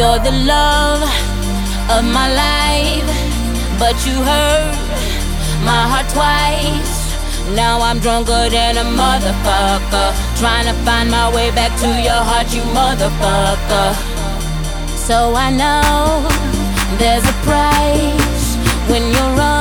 You're the love of my life, but you hurt my heart twice. Now I'm drunker than a motherfucker. Trying to find my way back to your heart, you motherfucker. So I know there's a price when you're running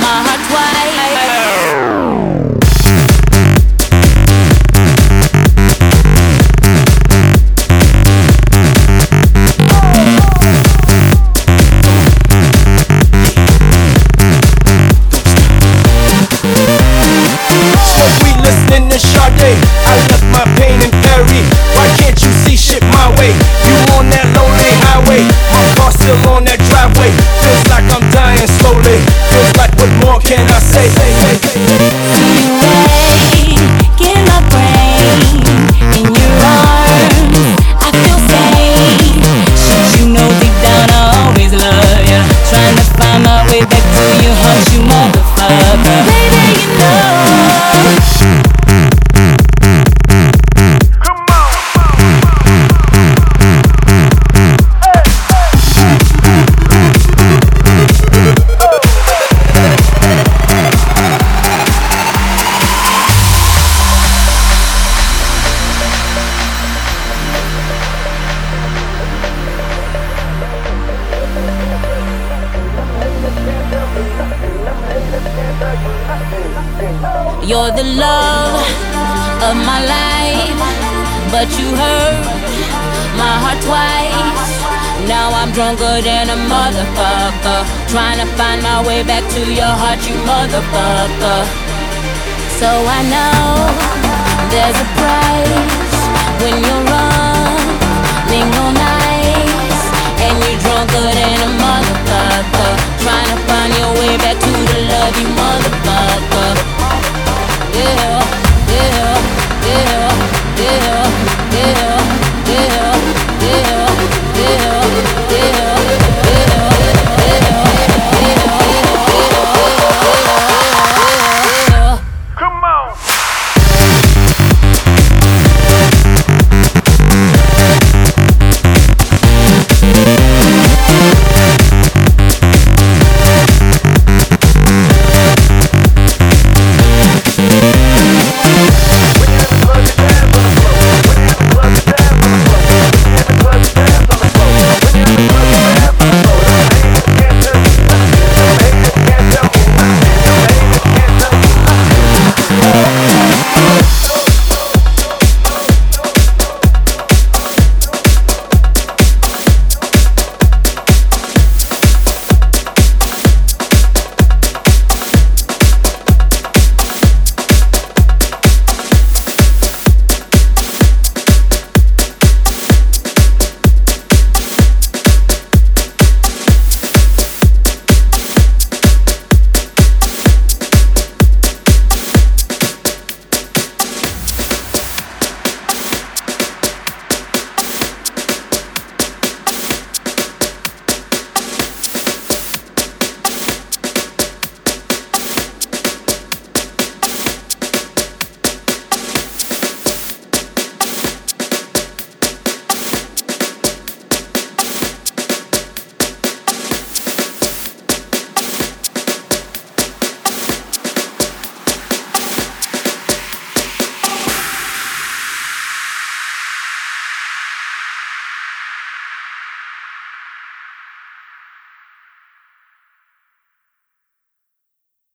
my heart twice. You're the love of my life, but you hurt my heart twice. Now I'm drunker than a motherfucker. Trying to find my way back to your heart, you motherfucker. So I know there's a price when you're.